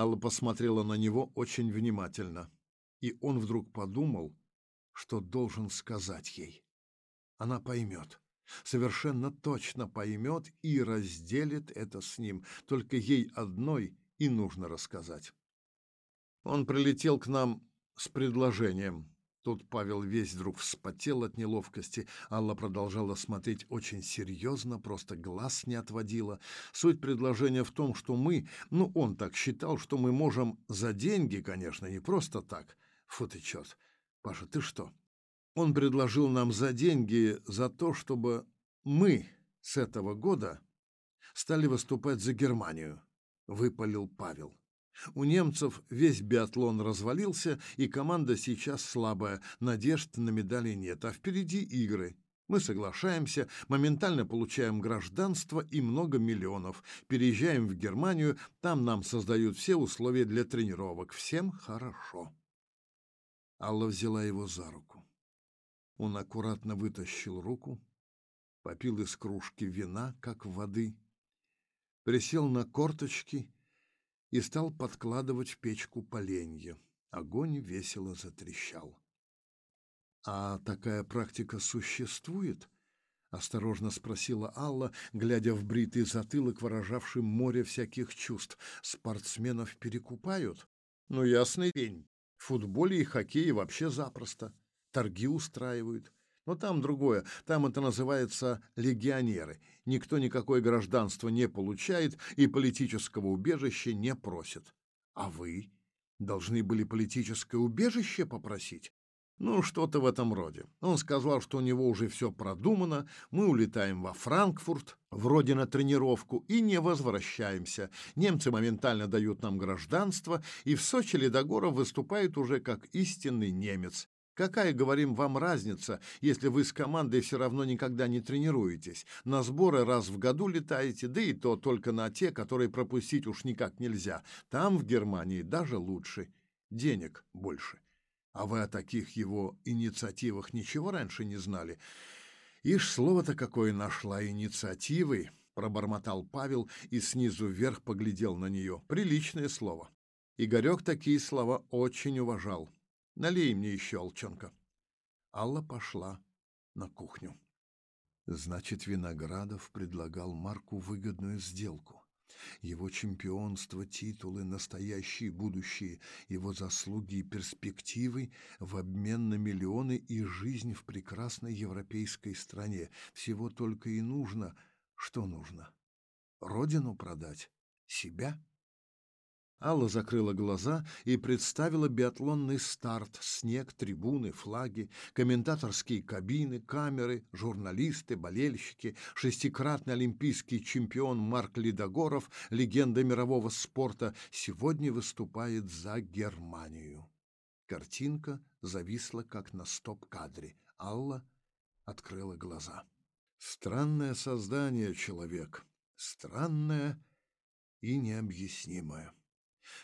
Алла посмотрела на него очень внимательно, и он вдруг подумал, что должен сказать ей. Она поймет, совершенно точно поймет и разделит это с ним, только ей одной и нужно рассказать. Он прилетел к нам с предложением. Тут Павел весь вдруг вспотел от неловкости. Алла продолжала смотреть очень серьезно, просто глаз не отводила. Суть предложения в том, что мы, ну он так считал, что мы можем за деньги, конечно, не просто так. Фу ты черт. Паша, ты что? Он предложил нам за деньги за то, чтобы мы с этого года стали выступать за Германию, выпалил Павел. У немцев весь биатлон развалился, и команда сейчас слабая, надежд на медали нет, а впереди игры. Мы соглашаемся, моментально получаем гражданство и много миллионов. Переезжаем в Германию, там нам создают все условия для тренировок. Всем хорошо. Алла взяла его за руку. Он аккуратно вытащил руку, попил из кружки вина, как воды, присел на корточки и стал подкладывать в печку поленья. Огонь весело затрещал. «А такая практика существует?» — осторожно спросила Алла, глядя в бритый затылок, выражавший море всяких чувств. «Спортсменов перекупают?» «Ну, ясный пень. В футболе и хоккее вообще запросто. Торги устраивают. Но там другое. Там это называется легионеры. Никто никакое гражданство не получает и политического убежища не просит. А вы должны были политическое убежище попросить? Ну, что-то в этом роде. Он сказал, что у него уже все продумано, мы улетаем во Франкфурт, вроде на тренировку, и не возвращаемся. Немцы моментально дают нам гражданство, и в Сочи Ледогоров выступает уже как истинный немец. Какая, говорим, вам разница, если вы с командой все равно никогда не тренируетесь? На сборы раз в году летаете, да и то только на те, которые пропустить уж никак нельзя. Там, в Германии, даже лучше. Денег больше. А вы о таких его инициативах ничего раньше не знали? Ишь, слово-то какое нашла инициативы, пробормотал Павел и снизу вверх поглядел на нее. Приличное слово. Игорек такие слова очень уважал. Налей мне еще, Алчонка. Алла пошла на кухню. Значит, Виноградов предлагал Марку выгодную сделку. Его чемпионство, титулы, настоящие будущие, его заслуги и перспективы в обмен на миллионы и жизнь в прекрасной европейской стране. Всего только и нужно, что нужно. Родину продать? Себя? Алла закрыла глаза и представила биатлонный старт, снег, трибуны, флаги, комментаторские кабины, камеры, журналисты, болельщики, шестикратный олимпийский чемпион Марк Лидогоров, легенда мирового спорта, сегодня выступает за Германию. Картинка зависла, как на стоп-кадре. Алла открыла глаза. Странное создание человек, странное и необъяснимое.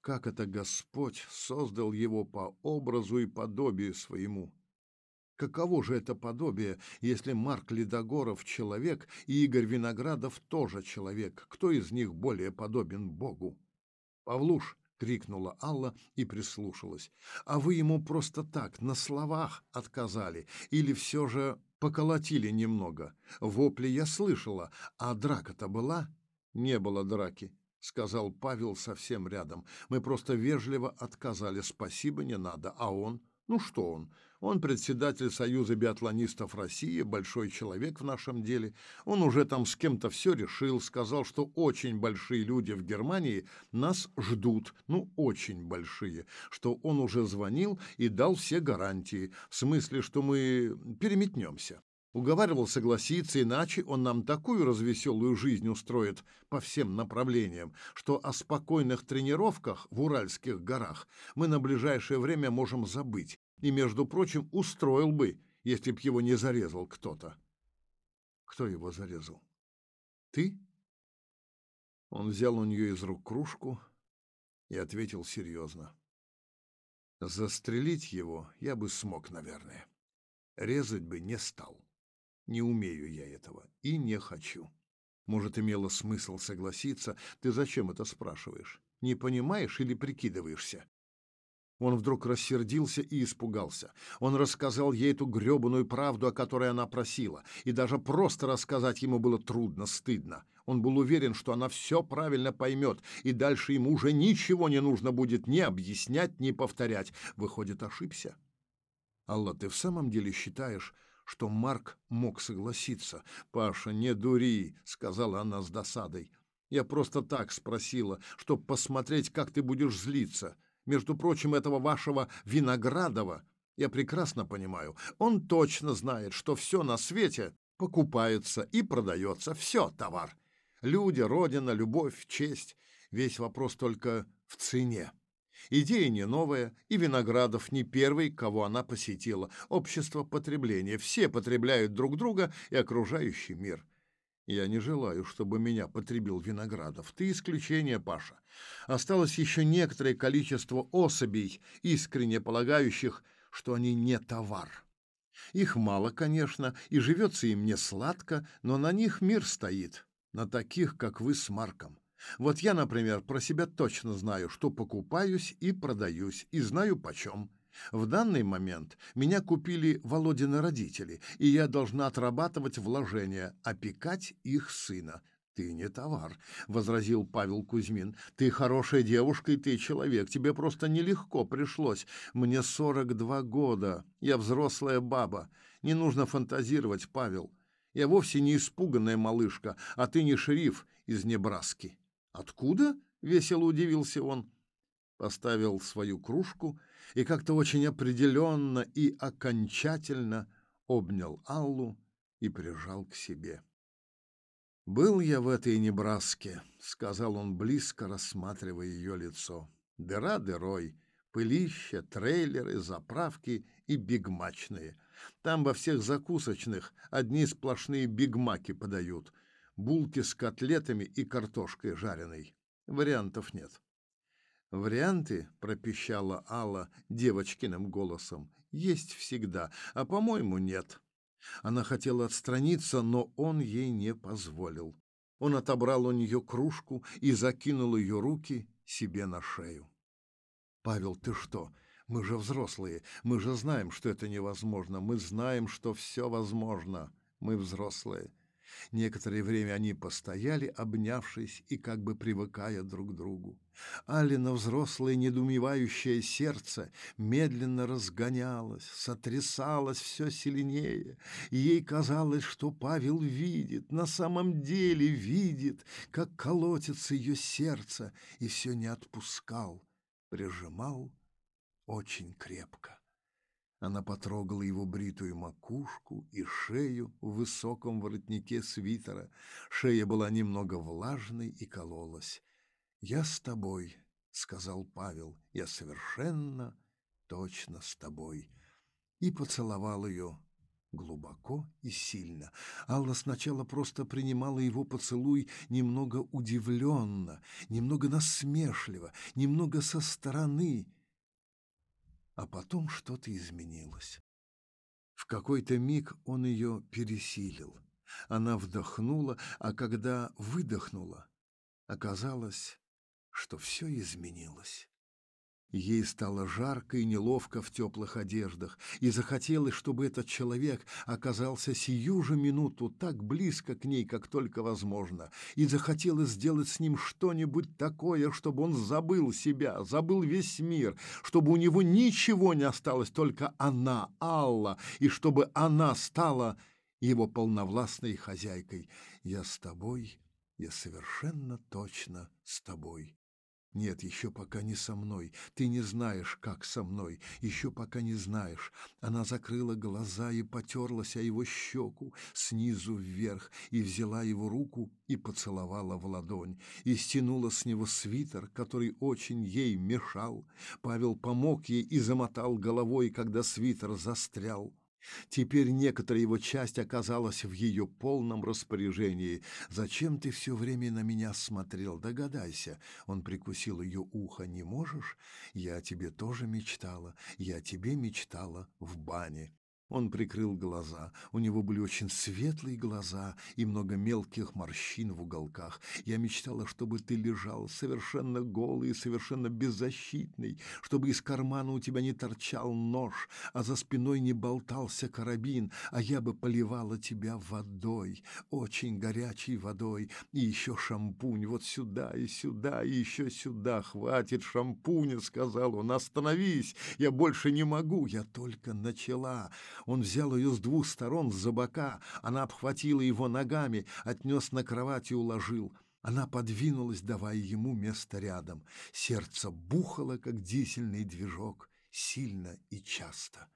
Как это Господь создал его по образу и подобию своему? Каково же это подобие, если Марк Ледогоров человек и Игорь Виноградов тоже человек? Кто из них более подобен Богу? Павлуш, — крикнула Алла и прислушалась. «А вы ему просто так, на словах отказали? Или все же поколотили немного? Вопли я слышала, а драка-то была?» «Не было драки», — сказал Павел совсем рядом. «Мы просто вежливо отказали. Спасибо, не надо. А он? Ну что он? Он председатель Союза биатлонистов России, большой человек в нашем деле. Он уже там с кем-то все решил, сказал, что очень большие люди в Германии нас ждут, ну, очень большие, что он уже звонил и дал все гарантии, в смысле, что мы переметнемся. Уговаривал согласиться, иначе он нам такую развеселую жизнь устроит по всем направлениям, что о спокойных тренировках в Уральских горах мы на ближайшее время можем забыть. И, между прочим, устроил бы, если б его не зарезал кто-то. Кто его зарезал? Ты? Он взял у нее из рук кружку и ответил серьезно. Застрелить его я бы смог, наверное. Резать бы не стал. Не умею я этого и не хочу. Может, имело смысл согласиться. Ты зачем это спрашиваешь? Не понимаешь или прикидываешься?» Он вдруг рассердился и испугался. Он рассказал ей эту грёбаную правду, о которой она просила, и даже просто рассказать ему было трудно, стыдно. Он был уверен, что она все правильно поймет, и дальше ему уже ничего не нужно будет ни объяснять, ни повторять. Выходит, ошибся. Алла, ты в самом деле считаешь, что Марк мог согласиться? Паша, не дури, сказала она с досадой. Я просто так спросила, чтобы посмотреть, как ты будешь злиться. Между прочим, этого вашего Виноградова я прекрасно понимаю. Он точно знает, что все на свете покупается и продается. Все товар. Люди, родина, любовь, честь. Весь вопрос только в цене. Идея не новая, и Виноградов не первый, кого она посетила. Общество потребления. Все потребляют друг друга и окружающий мир. Я не желаю, чтобы меня потребил Виноградов. Ты исключение, Паша. Осталось еще некоторое количество особей, искренне полагающих, что они не товар. Их мало, конечно, и живется им не сладко, но на них мир стоит, на таких, как вы с Марком. Вот я, например, про себя точно знаю, что покупаюсь и продаюсь, и знаю почем. В данный момент меня купили Володины родители, и я должна отрабатывать вложения, опекать их сына. «Ты не товар», — возразил Павел Кузьмин. «Ты хорошая девушка, и ты человек. Тебе просто нелегко пришлось. Мне сорок два года. Я взрослая баба. Не нужно фантазировать, Павел. Я вовсе не испуганная малышка, а ты не шериф из Небраски». «Откуда?» — весело удивился он. Поставил свою кружку и как-то очень определенно и окончательно обнял Аллу и прижал к себе. «Был я в этой Небраске», — сказал он близко, рассматривая ее лицо. «Дыра дырой, пылище, трейлеры, заправки и бигмачные. Там во всех закусочных одни сплошные бигмаки подают, булки с котлетами и картошкой жареной. Вариантов нет». «Варианты», — пропищала Алла девочкиным голосом, — «есть всегда, а, по-моему, нет». Она хотела отстраниться, но он ей не позволил. Он отобрал у нее кружку и закинул ее руки себе на шею. «Павел, ты что? Мы же взрослые. Мы же знаем, что это невозможно. Мы знаем, что все возможно. Мы взрослые. Некоторое время они постояли, обнявшись и как бы привыкая друг к другу. Алина взрослое недоумевающее сердце медленно разгонялось, сотрясалось все сильнее. ей казалось, что Павел видит, на самом деле видит, как колотится ее сердце, и все не отпускал, прижимал очень крепко. Она потрогала его бритую макушку и шею в высоком воротнике свитера. Шея была немного влажной и кололась. «Я с тобой», — сказал Павел, — «я совершенно точно с тобой». И поцеловал ее глубоко и сильно. Алла сначала просто принимала его поцелуй немного удивленно, немного насмешливо, немного со стороны — а потом что-то изменилось. В какой-то миг он ее пересилил. Она вдохнула, а когда выдохнула, оказалось, что все изменилось. Ей стало жарко и неловко в теплых одеждах, и захотелось, чтобы этот человек оказался сию же минуту так близко к ней, как только возможно, и захотелось сделать с ним что-нибудь такое, чтобы он забыл себя, забыл весь мир, чтобы у него ничего не осталось, только она, Алла, и чтобы она стала его полновластной хозяйкой. «Я с тобой, я совершенно точно с тобой». Нет, еще пока не со мной. Ты не знаешь, как со мной. Еще пока не знаешь. Она закрыла глаза и потерлась о его щеку снизу вверх и взяла его руку и поцеловала в ладонь. И стянула с него свитер, который очень ей мешал. Павел помог ей и замотал головой, когда свитер застрял. Теперь некоторая его часть оказалась в ее полном распоряжении. «Зачем ты все время на меня смотрел? Догадайся». Он прикусил ее ухо. «Не можешь? Я о тебе тоже мечтала. Я о тебе мечтала в бане». Он прикрыл глаза. У него были очень светлые глаза и много мелких морщин в уголках. Я мечтала, чтобы ты лежал совершенно голый и совершенно беззащитный, чтобы из кармана у тебя не торчал нож, а за спиной не болтался карабин, а я бы поливала тебя водой, очень горячей водой, и еще шампунь вот сюда и сюда, и еще сюда. Хватит шампуня, сказал он, остановись, я больше не могу, я только начала. Он взял ее с двух сторон за бока, она обхватила его ногами, отнес на кровать и уложил. Она подвинулась, давая ему место рядом. Сердце бухало, как дизельный движок, сильно и часто.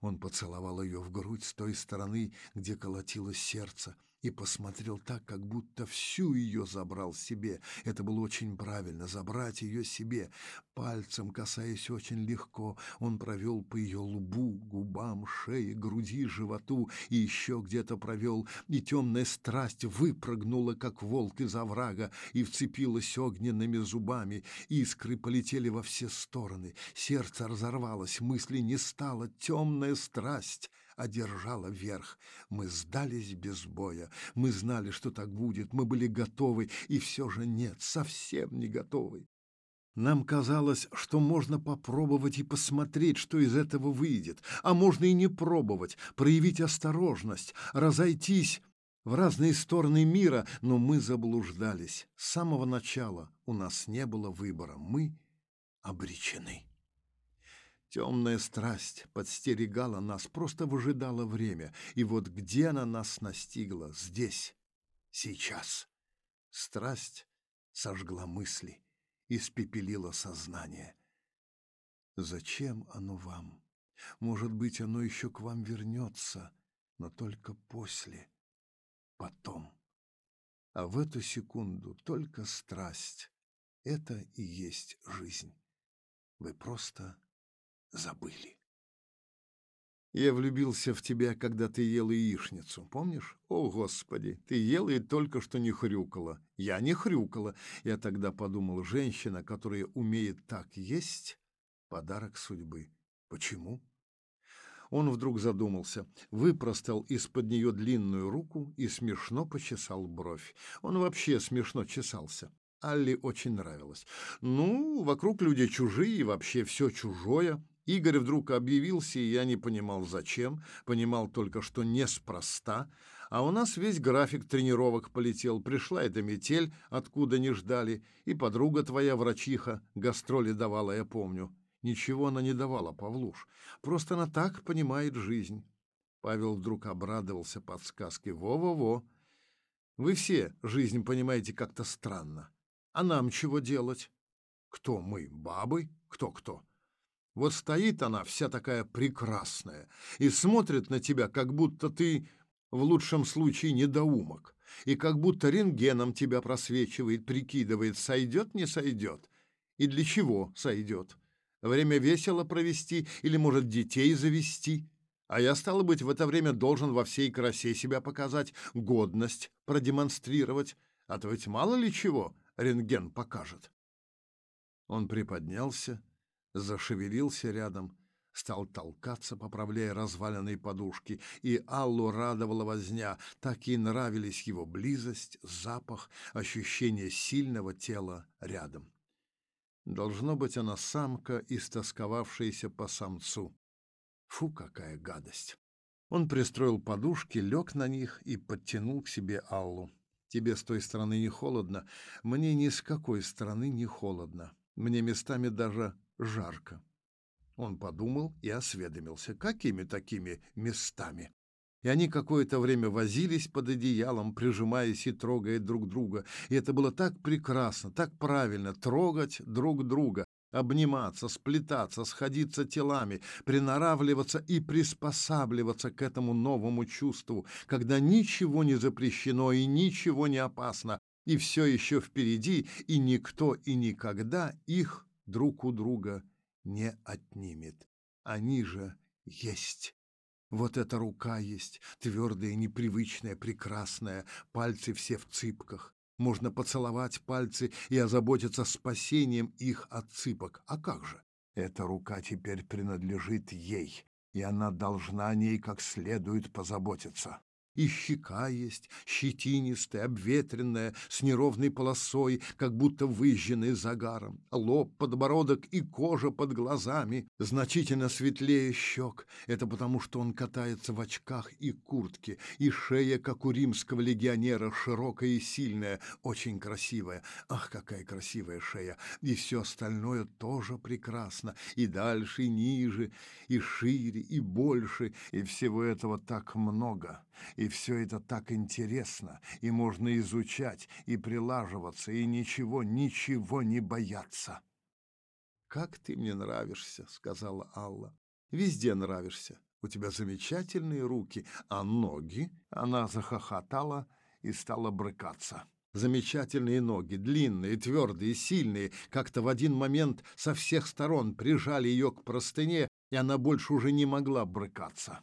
Он поцеловал ее в грудь с той стороны, где колотилось сердце, и посмотрел так, как будто всю ее забрал себе. Это было очень правильно — забрать ее себе. Пальцем, касаясь очень легко, он провел по ее лбу, губам, шее, груди, животу и еще где-то провел, и темная страсть выпрыгнула, как волк из оврага, и вцепилась огненными зубами. Искры полетели во все стороны, сердце разорвалось, мысли не стало, темная страсть одержала верх. Мы сдались без боя. Мы знали, что так будет. Мы были готовы, и все же нет, совсем не готовы. Нам казалось, что можно попробовать и посмотреть, что из этого выйдет, а можно и не пробовать, проявить осторожность, разойтись в разные стороны мира, но мы заблуждались. С самого начала у нас не было выбора, мы обречены. Темная страсть подстерегала нас, просто выжидала время. И вот где она нас настигла? Здесь, сейчас. Страсть сожгла мысли, испепелила сознание. Зачем оно вам? Может быть, оно еще к вам вернется, но только после, потом. А в эту секунду только страсть. Это и есть жизнь. Вы просто забыли. Я влюбился в тебя, когда ты ела яичницу, помнишь? О, Господи, ты ела и только что не хрюкала. Я не хрюкала. Я тогда подумал, женщина, которая умеет так есть, подарок судьбы. Почему? Он вдруг задумался, выпростал из-под нее длинную руку и смешно почесал бровь. Он вообще смешно чесался. Алле очень нравилось. Ну, вокруг люди чужие, вообще все чужое. Игорь вдруг объявился, и я не понимал, зачем, понимал только, что неспроста, а у нас весь график тренировок полетел. Пришла эта метель, откуда не ждали, и подруга твоя, врачиха, гастроли давала, я помню. Ничего она не давала, Павлуш, просто она так понимает жизнь. Павел вдруг обрадовался подсказке. Во-во-во, вы все жизнь понимаете как-то странно. А нам чего делать? Кто мы, бабы? Кто-кто? Вот стоит она вся такая прекрасная и смотрит на тебя, как будто ты в лучшем случае недоумок, и как будто рентгеном тебя просвечивает, прикидывает, сойдет, не сойдет, и для чего сойдет. Время весело провести или, может, детей завести. А я, стало быть, в это время должен во всей красе себя показать, годность продемонстрировать, а то ведь мало ли чего рентген покажет. Он приподнялся, зашевелился рядом, стал толкаться, поправляя разваленные подушки, и Аллу радовала возня, так ей нравились его близость, запах, ощущение сильного тела рядом. Должно быть, она самка, истосковавшаяся по самцу. Фу, какая гадость! Он пристроил подушки, лег на них и подтянул к себе Аллу. Тебе с той стороны не холодно, мне ни с какой стороны не холодно. Мне местами даже жарко. Он подумал и осведомился, какими такими местами. И они какое-то время возились под одеялом, прижимаясь и трогая друг друга. И это было так прекрасно, так правильно — трогать друг друга, обниматься, сплетаться, сходиться телами, приноравливаться и приспосабливаться к этому новому чувству, когда ничего не запрещено и ничего не опасно, и все еще впереди, и никто и никогда их друг у друга не отнимет. Они же есть. Вот эта рука есть, твердая, непривычная, прекрасная, пальцы все в цыпках. Можно поцеловать пальцы и озаботиться спасением их от цыпок. А как же? Эта рука теперь принадлежит ей. и она должна о ней как следует позаботиться. И щека есть, щетинистая, обветренная, с неровной полосой, как будто выжженная загаром. Лоб, подбородок и кожа под глазами значительно светлее щек. Это потому, что он катается в очках и куртке, и шея, как у римского легионера, широкая и сильная, очень красивая. Ах, какая красивая шея! И все остальное тоже прекрасно. И дальше, и ниже, и шире, и больше, и всего этого так много. И все это так интересно, и можно изучать, и прилаживаться, и ничего, ничего не бояться. «Как ты мне нравишься», — сказала Алла. «Везде нравишься. У тебя замечательные руки, а ноги...» Она захохотала и стала брыкаться. Замечательные ноги, длинные, твердые, сильные, как-то в один момент со всех сторон прижали ее к простыне, и она больше уже не могла брыкаться.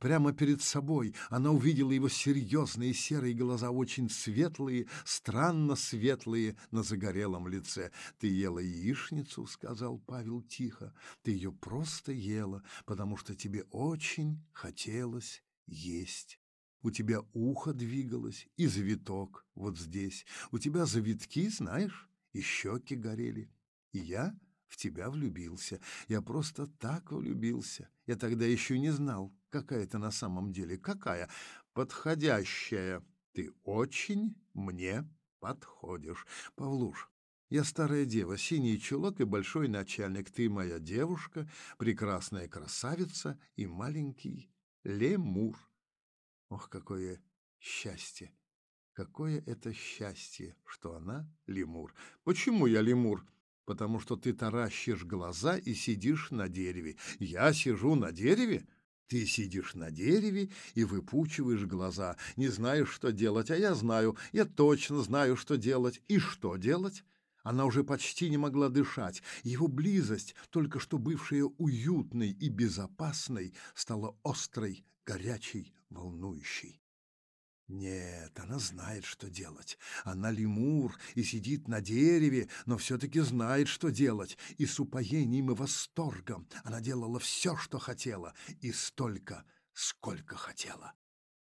Прямо перед собой она увидела его серьезные серые глаза, очень светлые, странно светлые на загорелом лице. «Ты ела яичницу», — сказал Павел тихо. «Ты ее просто ела, потому что тебе очень хотелось есть». У тебя ухо двигалось и завиток вот здесь. У тебя завитки, знаешь, и щеки горели. И я в тебя влюбился. Я просто так влюбился. Я тогда еще не знал, какая ты на самом деле. Какая? Подходящая. Ты очень мне подходишь. Павлуш, я старая дева, синий чулок и большой начальник. Ты моя девушка, прекрасная красавица и маленький лемур. Ох, какое счастье! Какое это счастье, что она лемур. Почему я лемур? потому что ты таращишь глаза и сидишь на дереве. Я сижу на дереве? Ты сидишь на дереве и выпучиваешь глаза, не знаешь, что делать, а я знаю, я точно знаю, что делать. И что делать? Она уже почти не могла дышать. Его близость, только что бывшая уютной и безопасной, стала острой, горячей, волнующей. Нет, она знает, что делать. Она лемур и сидит на дереве, но все-таки знает, что делать. И с упоением и восторгом она делала все, что хотела, и столько, сколько хотела.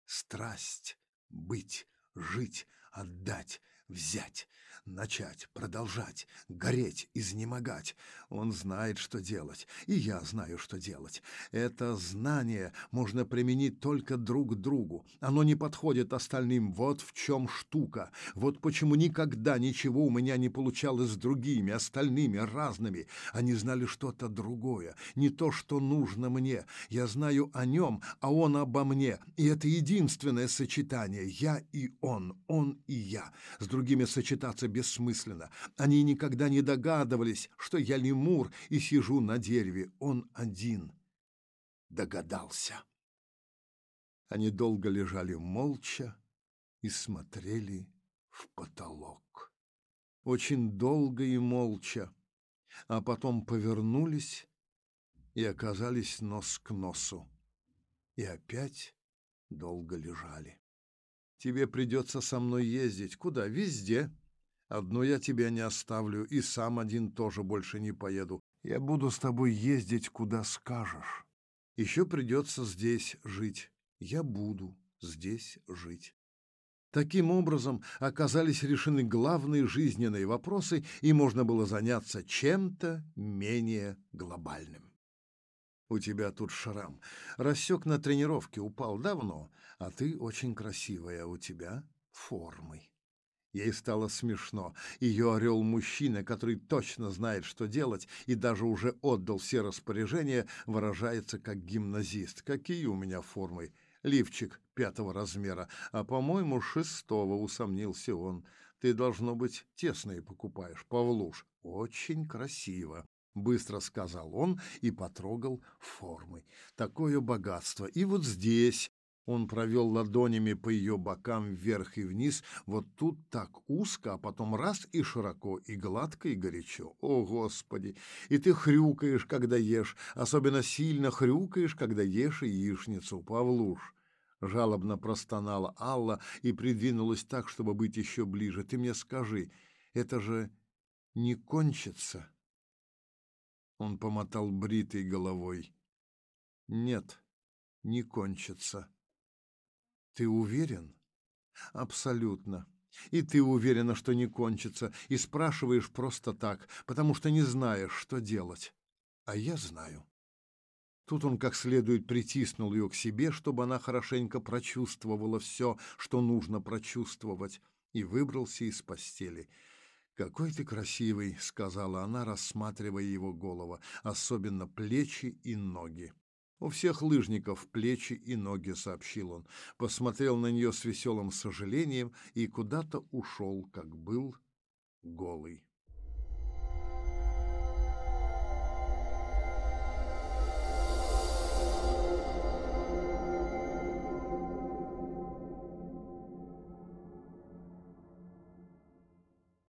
Страсть, быть, жить, отдать, взять, начать, продолжать, гореть, изнемогать. Он знает, что делать, и я знаю, что делать. Это знание можно применить только друг к другу. Оно не подходит остальным. Вот в чем штука. Вот почему никогда ничего у меня не получалось с другими, остальными, разными. Они знали что-то другое, не то, что нужно мне. Я знаю о нем, а он обо мне. И это единственное сочетание. Я и он, он и я. С другими сочетаться бессмысленно. Они никогда не догадывались, что я лемур и сижу на дереве. Он один догадался. Они долго лежали молча и смотрели в потолок. Очень долго и молча, а потом повернулись и оказались нос к носу. И опять долго лежали. Тебе придется со мной ездить. Куда? Везде. Одну я тебя не оставлю, и сам один тоже больше не поеду. Я буду с тобой ездить, куда скажешь. Еще придется здесь жить. Я буду здесь жить. Таким образом оказались решены главные жизненные вопросы, и можно было заняться чем-то менее глобальным. У тебя тут шрам. Рассек на тренировке, упал давно, а ты очень красивая, у тебя формы. Ей стало смешно. Ее орел мужчина, который точно знает, что делать, и даже уже отдал все распоряжения, выражается как гимназист. Какие у меня формы? Лифчик пятого размера, а, по-моему, шестого, усомнился он. Ты, должно быть, тесные покупаешь, Павлуш. Очень красиво. Быстро сказал он и потрогал формы. Такое богатство. И вот здесь он провел ладонями по ее бокам вверх и вниз, вот тут так узко, а потом раз и широко, и гладко, и горячо. О, Господи! И ты хрюкаешь, когда ешь, особенно сильно хрюкаешь, когда ешь яичницу, Павлуш. Жалобно простонала Алла и придвинулась так, чтобы быть еще ближе. Ты мне скажи, это же не кончится? Он помотал бритой головой. Нет, не кончится. Ты уверен? Абсолютно. И ты уверена, что не кончится, и спрашиваешь просто так, потому что не знаешь, что делать. А я знаю. Тут он как следует притиснул ее к себе, чтобы она хорошенько прочувствовала все, что нужно прочувствовать, и выбрался из постели. «Какой ты красивый», — сказала она, рассматривая его голову, особенно плечи и ноги. «У всех лыжников плечи и ноги», — сообщил он. Посмотрел на нее с веселым сожалением и куда-то ушел, как был голый.